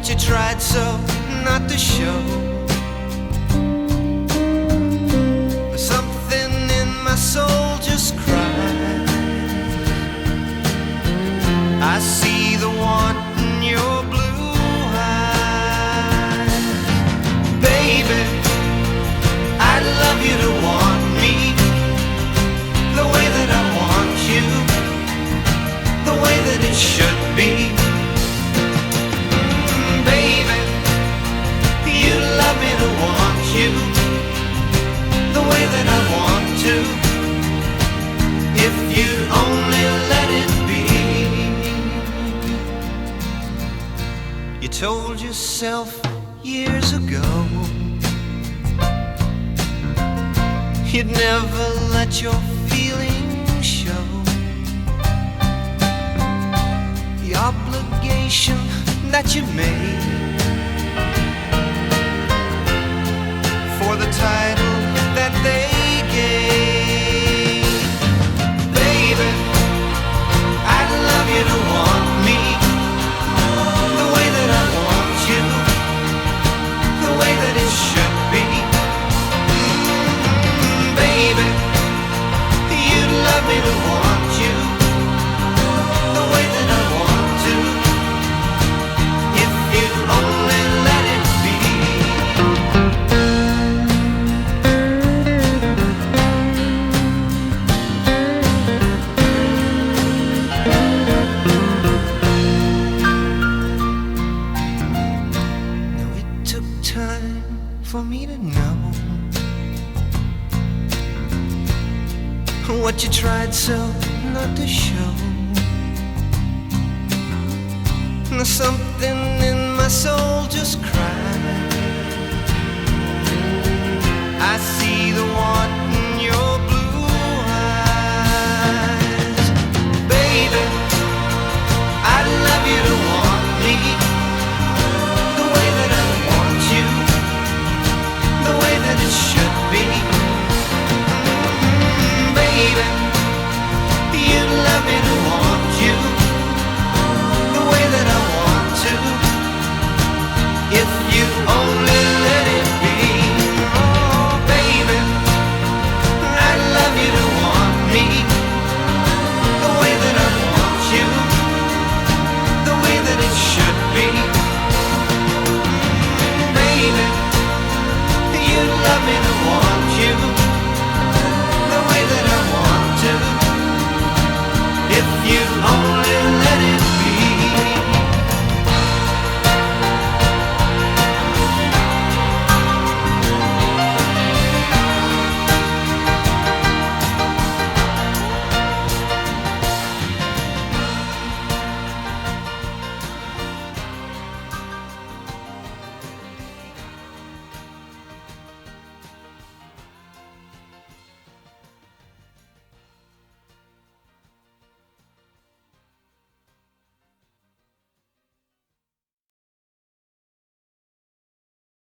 what you tried so not to show. Something in my soul just cried. I see the want in your blue eyes, baby. I'd love you to want me the way that I want you, the way that it should that I want to, if you only let it be. You told yourself years ago. You'd never let your feelings show. The obligation that you made Baby, you'd love me to want you the way that I want to. If you only let it be. Now it took time for me to know what you tried so not to show. Now something in my soul just cried. I see the one